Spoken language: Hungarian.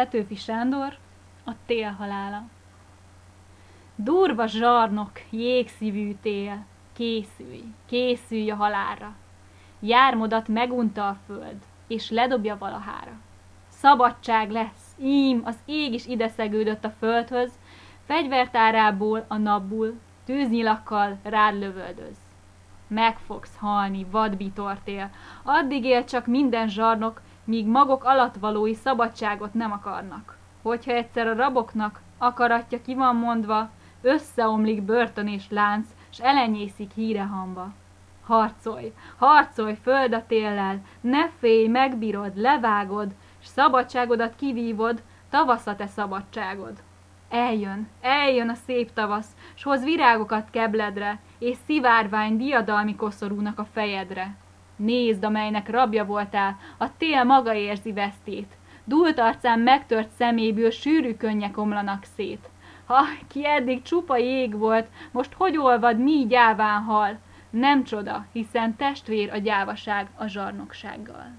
Petőfi Sándor, a tél halála. Durva zsarnok, jégszívű tél, készülj, készülj a halára. Jármodat megunta a föld, és ledobja valahára. Szabadság lesz, ím, az ég is ide szegődött a földhöz, fegyvertárából a napból, tűznyilakkal rád lövöldöz. Meg fogsz halni, vadbitortél, addig él csak minden zsarnok, míg magok alattvalói szabadságot nem akarnak. Hogyha egyszer a raboknak akaratja ki van mondva, összeomlik börtön és lánc, s elenyészik híre hamba. Harcolj, harcolj föld a téllel, ne félj, megbírod, levágod, s szabadságodat kivívod, tavasz a te szabadságod. Eljön, eljön a szép tavasz, s hoz virágokat kebledre, és szivárvány diadalmi koszorúnak a fejedre. Nézd, amelynek rabja voltál, a tél maga érzi vesztét. Dult arcán megtört szeméből sűrű könnyek omlanak szét. Ha, ki eddig csupa jég volt, most hogy olvad, mi gyáván hal? Nem csoda, hiszen testvér a gyávaság a zsarnoksággal.